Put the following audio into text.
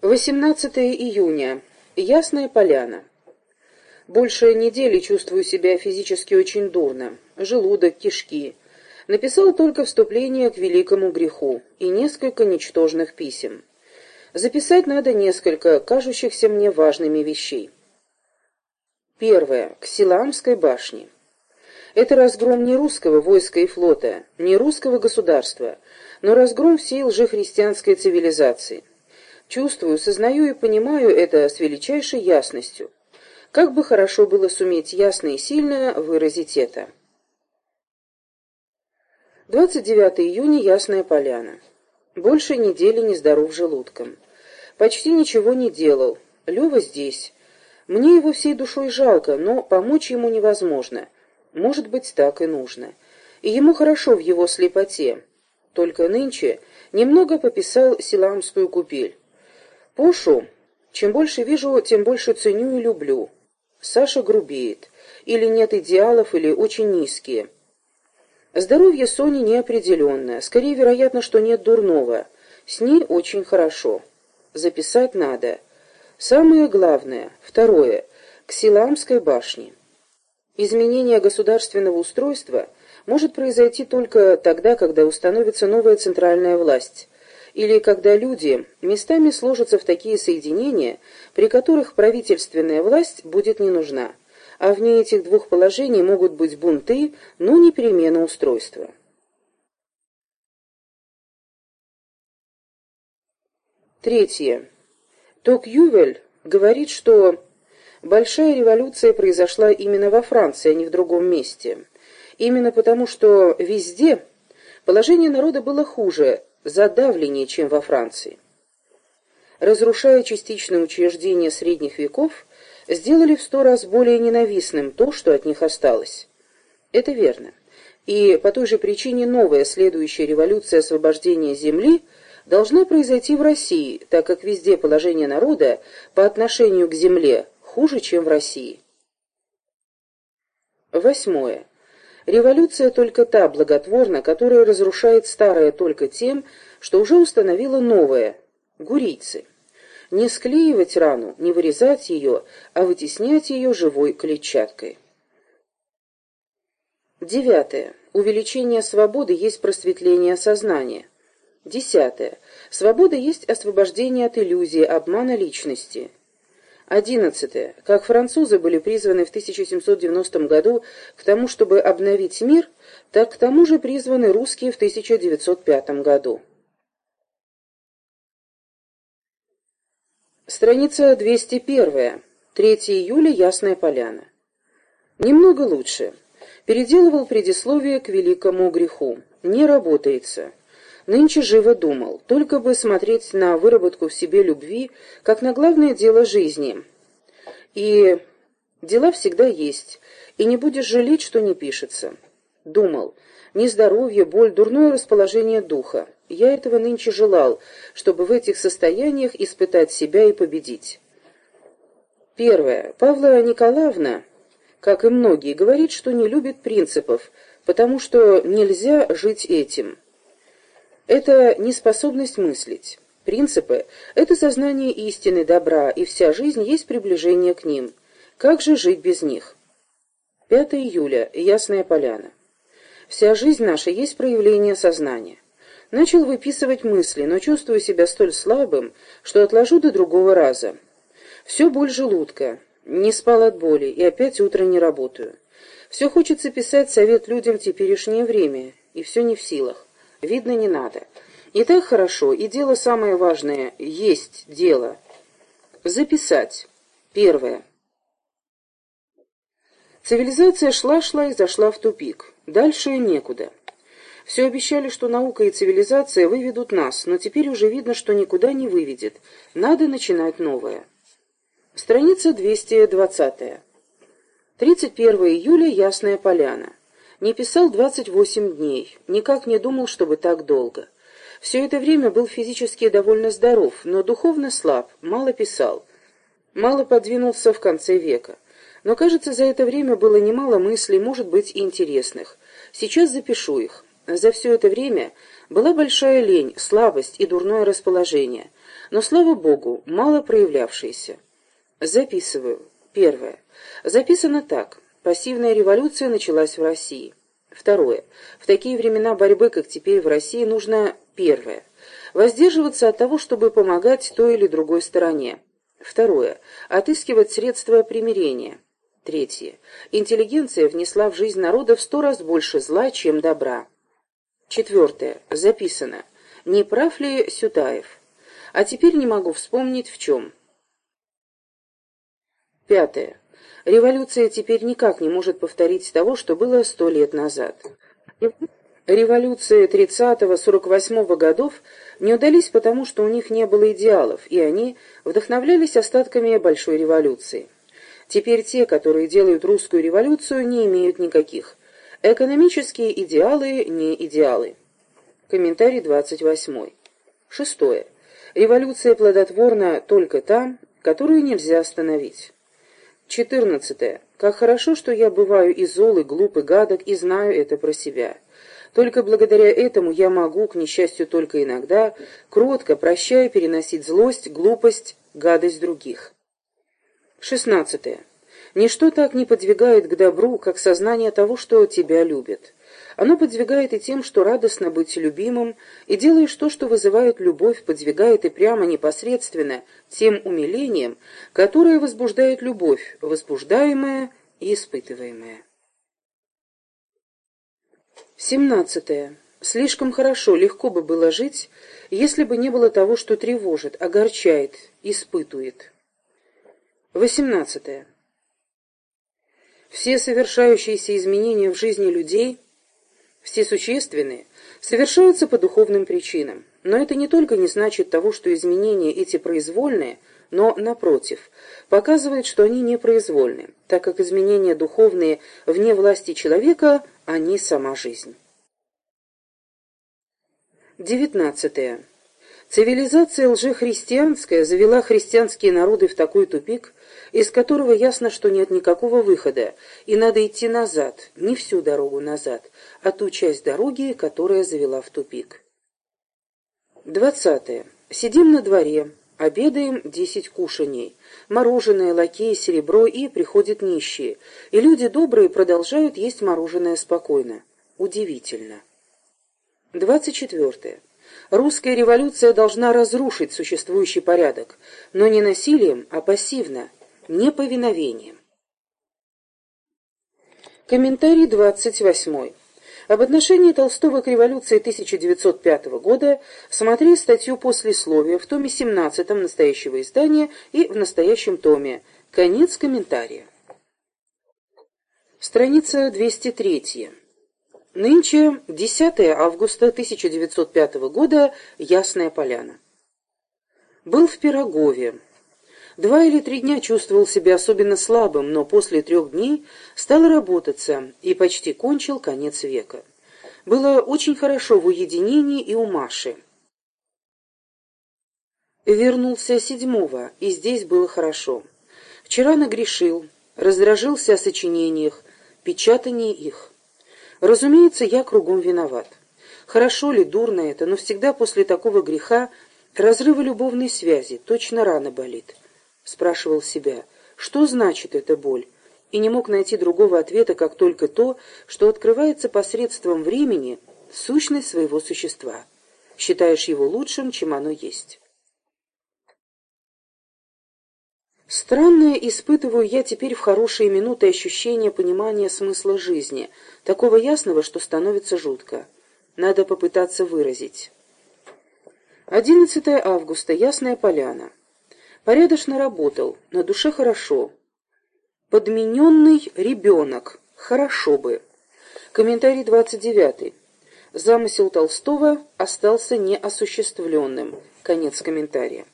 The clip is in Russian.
18 июня. Ясная поляна. Больше недели чувствую себя физически очень дурно. Желудок, кишки. Написал только вступление к великому греху и несколько ничтожных писем. Записать надо несколько кажущихся мне важными вещей. Первое. К Силамской башне. Это разгром не русского войска и флота, не русского государства, но разгром всей лжехристианской цивилизации. Чувствую, сознаю и понимаю это с величайшей ясностью. Как бы хорошо было суметь ясно и сильно выразить это. 29 июня, Ясная Поляна. Больше недели нездоров желудком. Почти ничего не делал. Лева здесь. Мне его всей душой жалко, но помочь ему невозможно. Может быть, так и нужно. И ему хорошо в его слепоте. Только нынче немного пописал Силамскую купель. Пушу, чем больше вижу, тем больше ценю и люблю. Саша грубеет. Или нет идеалов, или очень низкие. Здоровье Сони неопределенное. Скорее, вероятно, что нет дурного. С ней очень хорошо. Записать надо. Самое главное, второе, к Силамской башне. Изменение государственного устройства может произойти только тогда, когда установится новая центральная власть или когда люди местами сложатся в такие соединения, при которых правительственная власть будет не нужна, а вне этих двух положений могут быть бунты, но не перемена устройства. Третье. Токювель говорит, что большая революция произошла именно во Франции, а не в другом месте. Именно потому, что везде положение народа было хуже, задавленнее, чем во Франции. Разрушая частичные учреждения средних веков, сделали в сто раз более ненавистным то, что от них осталось. Это верно. И по той же причине новая следующая революция освобождения земли должна произойти в России, так как везде положение народа по отношению к земле хуже, чем в России. Восьмое. Революция только та благотворна, которая разрушает старое только тем, что уже установила новое – гурийцы. Не склеивать рану, не вырезать ее, а вытеснять ее живой клетчаткой. Девятое. Увеличение свободы есть просветление сознания. Десятое. Свобода есть освобождение от иллюзии, обмана личности. Одиннадцатое. Как французы были призваны в 1790 году к тому, чтобы обновить мир, так к тому же призваны русские в 1905 году. Страница 201. 3 июля. Ясная поляна. Немного лучше. Переделывал предисловие к великому греху. Не работается. Нынче живо думал, только бы смотреть на выработку в себе любви, как на главное дело жизни. И дела всегда есть, и не будешь жалеть, что не пишется. Думал, нездоровье, боль, дурное расположение духа. Я этого нынче желал, чтобы в этих состояниях испытать себя и победить. Первое. Павла Николаевна, как и многие, говорит, что не любит принципов, потому что нельзя жить этим. Это неспособность мыслить. Принципы — это сознание истины, добра, и вся жизнь есть приближение к ним. Как же жить без них? 5 июля. Ясная поляна. Вся жизнь наша есть проявление сознания. Начал выписывать мысли, но чувствую себя столь слабым, что отложу до другого раза. Все боль желудка. Не спал от боли, и опять утро не работаю. Все хочется писать совет людям в теперешнее время, и все не в силах. Видно, не надо. И так хорошо, и дело самое важное — есть дело. Записать. Первое. Цивилизация шла-шла и зашла в тупик. Дальше некуда. Все обещали, что наука и цивилизация выведут нас, но теперь уже видно, что никуда не выведет. Надо начинать новое. Страница 220. 31 июля. Ясная поляна. Не писал 28 дней, никак не думал, чтобы так долго. Все это время был физически довольно здоров, но духовно слаб, мало писал. Мало подвинулся в конце века. Но, кажется, за это время было немало мыслей, может быть, и интересных. Сейчас запишу их. За все это время была большая лень, слабость и дурное расположение. но, слава богу, мало проявлявшиеся. Записываю. Первое. Записано так. Пассивная революция началась в России. Второе. В такие времена борьбы, как теперь в России, нужно первое. Воздерживаться от того, чтобы помогать той или другой стороне. Второе. Отыскивать средства примирения. Третье. Интеллигенция внесла в жизнь народа в сто раз больше зла, чем добра. Четвертое. Записано. Не прав ли Сютаев? А теперь не могу вспомнить в чем. Пятое. Революция теперь никак не может повторить того, что было сто лет назад. Революции 30-48 годов не удались потому, что у них не было идеалов, и они вдохновлялись остатками Большой революции. Теперь те, которые делают русскую революцию, не имеют никаких. Экономические идеалы не идеалы. Комментарий 28. Шестое. Революция плодотворна только та, которую нельзя остановить. Четырнадцатое. Как хорошо, что я бываю и зол, и глуп, и гадок, и знаю это про себя. Только благодаря этому я могу, к несчастью только иногда, кротко, прощая, переносить злость, глупость, гадость других. Шестнадцатое. Ничто так не подвигает к добру, как сознание того, что тебя любят. Оно подвигает и тем, что радостно быть любимым, и делаешь то, что вызывает любовь, подвигает и прямо непосредственно тем умилением, которое возбуждает любовь, возбуждаемая и испытываемая. Семнадцатое. Слишком хорошо, легко бы было жить, если бы не было того, что тревожит, огорчает, испытует. Восемнадцатое. Все совершающиеся изменения в жизни людей, все существенные, совершаются по духовным причинам. Но это не только не значит того, что изменения эти произвольные, но, напротив, показывает, что они непроизвольны, так как изменения духовные вне власти человека, они сама жизнь. Девятнадцатое. Цивилизация лжехристианская завела христианские народы в такой тупик, из которого ясно, что нет никакого выхода, и надо идти назад, не всю дорогу назад, а ту часть дороги, которая завела в тупик. Двадцатое. Сидим на дворе, обедаем десять кушаний, мороженое, лакеи, серебро, и приходят нищие, и люди добрые продолжают есть мороженое спокойно. Удивительно. Двадцать четвертое. Русская революция должна разрушить существующий порядок, но не насилием, а пассивно, неповиновением. Комментарий 28. Об отношении Толстого к революции 1905 года смотри статью «Послесловие» в томе 17 настоящего издания и в настоящем томе. Конец комментария. Страница 203. Нынче 10 августа 1905 года, Ясная Поляна. Был в Пирогове. Два или три дня чувствовал себя особенно слабым, но после трех дней стал работаться и почти кончил конец века. Было очень хорошо в уединении и у Маши. Вернулся седьмого, и здесь было хорошо. Вчера нагрешил, раздражился о сочинениях, печатании их. Разумеется, я кругом виноват. Хорошо ли, дурно это, но всегда после такого греха разрыва любовной связи, точно рана болит. Спрашивал себя, что значит эта боль, и не мог найти другого ответа, как только то, что открывается посредством времени сущность своего существа. Считаешь его лучшим, чем оно есть. Странное испытываю я теперь в хорошие минуты ощущения понимания смысла жизни, такого ясного, что становится жутко. Надо попытаться выразить. 11 августа. Ясная поляна. Порядочно работал, на душе хорошо. Подмененный ребенок. Хорошо бы. Комментарий 29. Замысел Толстого остался неосуществленным. Конец комментария.